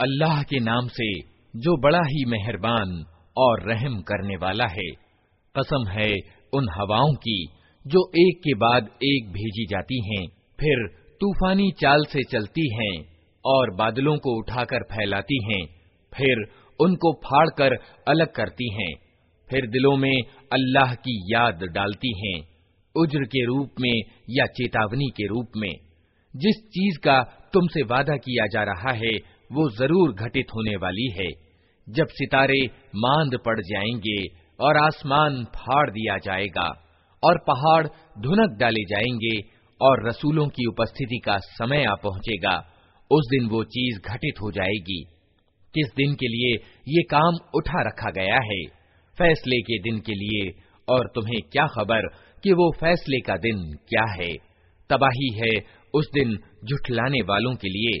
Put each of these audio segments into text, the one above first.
अल्लाह के नाम से जो बड़ा ही मेहरबान और रहम करने वाला है कसम है उन हवाओं की जो एक के बाद एक भेजी जाती हैं फिर तूफानी चाल से चलती हैं और बादलों को उठाकर फैलाती हैं, फिर उनको फाड़कर अलग करती हैं। फिर दिलों में अल्लाह की याद डालती हैं, उज्र के रूप में या चेतावनी के रूप में। जिस चीज़ का तुमसे वादा किया जा रहा है, वो ज़रूर घटित होने वाली है। जब सितारे मांद पड़ जाएँगे और आसमान फाड़ दिया जाएगा और पहाड़ धुनक डाले जाएँगे और रसूलों की उपस्थिति का समय आ पहुंचेगा उस दिन वो चीज घटित हो जाएगी किस दिन के लिए ये काम उठा रखा गया है फैसले के दिन के लिए और तुम्हें क्या खबर कि वो फैसले का दिन क्या है तबाही है उस दिन झुठलाने वालों के लिए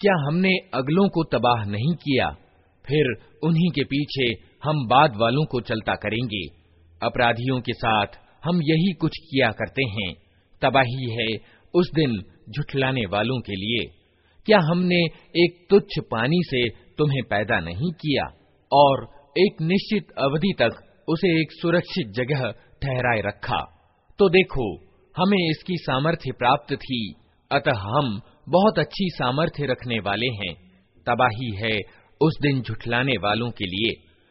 क्या हमने अगलों को तबाह नहीं किया? फिर उन्हीं के पीछे हम बाद वालों को चलता करेंगे। अपराधियों के साथ हम यही कुछ किया करते हैं। तबाही है उस दिन झुठलाने वालों के लिए। क्या हमने एक तुच्छ पानी से तुम्हें पैदा नहीं किया? और एक निश्चित अवधि तक उसे एक सुरक्षित जगह ठहराए रखा। तो देखो, हमें इसकी सामर्थ्य प्राप्त थी। अतः हम बहुत अच्छी सामर्थ्य रखने वाले हैं तबाही है उस दिन झुठलाने वालों के लिए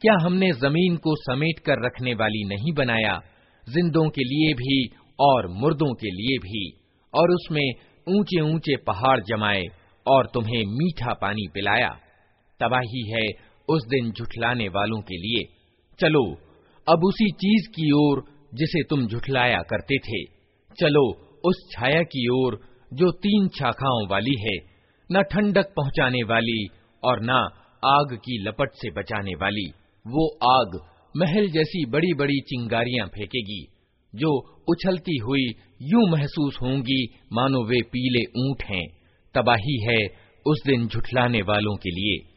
क्या हमने जमीन को समेट कर रखने वाली नहीं बनाया जिंदों के लिए भी और मुर्दों के लिए भी और उसमें ऊंचे ऊंचे पहाड़ जमाए और तुम्हें मीठा पानी पिलाया तबाही है उस दिन झुठलाने वालों के लिए चलो अब उसी चीज़ की ओर जिसे तुम झुठलाया करते थे। चलो, उस छाया की ओर, जो तीन शाखाओं वाली है, न ठंडक पहुँचाने वाली और न आग की लपट से बचाने वाली, वो आग महल जैसी बड़ी बड़ी चिंगारियाँ फेंकेगी, जो उछलती हुई यूँ महसूस होंगी, मानो वे पीले ऊँट हैं। तबाही है उस दिन झुठलाने वालों के लिए।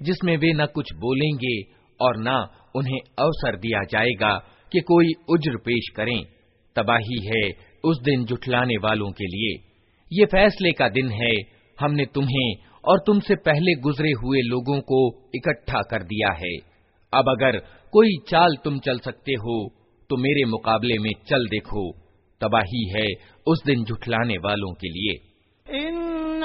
जिसमें वे न कुछ बोलेंगे और न उन्हें अवसर दिया जाएगा कि कोई उज्र पेश करें। तबाही है उस दिन जुठलाने वालों के लिए। ये फैसले का दिन है। हमने तुम्हें और तुमसे पहले गुजरे हुए लोगों को इकट्ठा कर दिया है। अब अगर कोई चाल तुम चल सकते हो तो मेरे मुकाबले में चल देखो। तबाही है उस दिन जुठलाने वालों के लिए।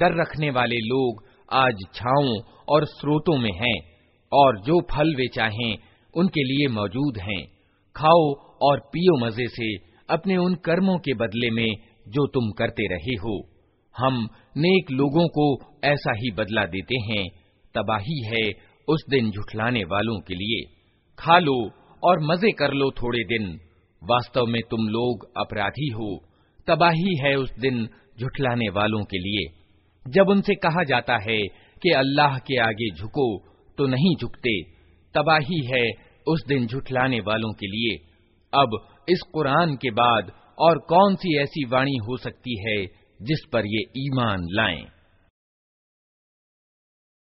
डर रखने वाले लोग आज छाओं और स्रोतों में हैं, और जो फल वे चाहें, उनके लिए मौजूद हैं। खाओ और पियो मज़े से अपने उन कर्मों के बदले में जो तुम करते रहे हो। हम नेक लोगों को ऐसा ही बदला देते हैं। तबाही है उस दिन झुठलाने वालों के लिए। खा लो और मज़े कर लो थोड़े दिन। वास्तव में तुम लोग अपराधी हो। तबाही है उस दिन झुठलाने वालों के लिए। जब उनसे कहा जाता है कि अल्लाह के आगे झुको तो नहीं झुकते। तबाही है उस दिन झुठलाने वालों के लिए। अब इस कुरान के बाद और कौन सी ऐसी वाणी हो सकती है जिस पर ये ईमान लाएँ?